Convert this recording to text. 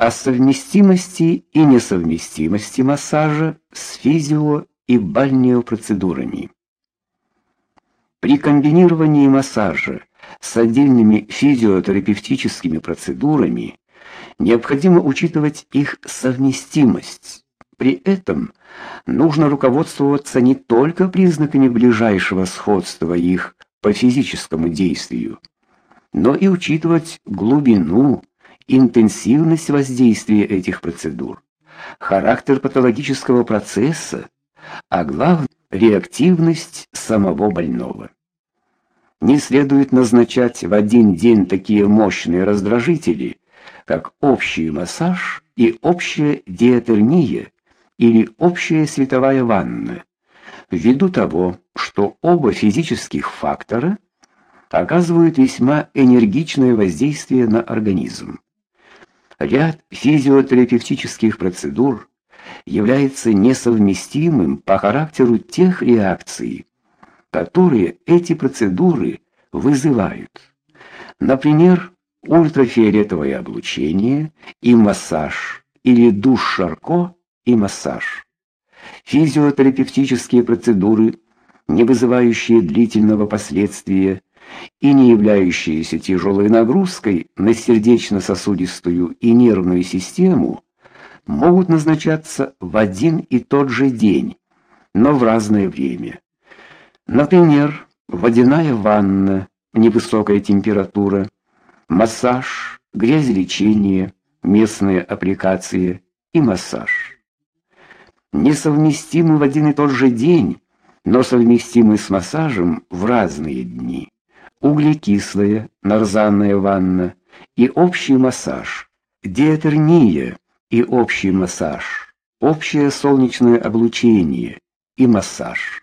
о совместимости и несовместимости массажа с физио- и бальнеопроцедурами. При комбинировании массажа с отдельными физиотерапевтическими процедурами необходимо учитывать их совместимость. При этом нужно руководствоваться не только признаками ближайшего сходства их по физическому действию, но и учитывать глубину, интенсивность воздействия этих процедур, характер патологического процесса, а главное реактивность самого больного. Не следует назначать в один день такие мощные раздражители, как общий массаж и общая диатермия или общая световая ванна, ввиду того, что оба физических фактора оказывают весьма энергичное воздействие на организм. Ряд физиотерапевтических процедур является несовместимым по характеру тех реакций, которые эти процедуры вызывают. Например, ультрафиолетовое облучение и массаж или душ Шарко и массаж. Физиотерапевтические процедуры, не вызывающие длительного последствия и не являющиеся тяжелой нагрузкой на сердечно-сосудистую и нервную систему, могут назначаться в один и тот же день, но в разное время. Например, водяная ванна, невысокая температура, массаж, грязелечение, местные аппликации и массаж. Несовместимы в один и тот же день, но совместимы с массажем в разные дни. Углекислая нарзанная ванна и общий массаж, диатермия и общий массаж, общее солнечное облучение и массаж.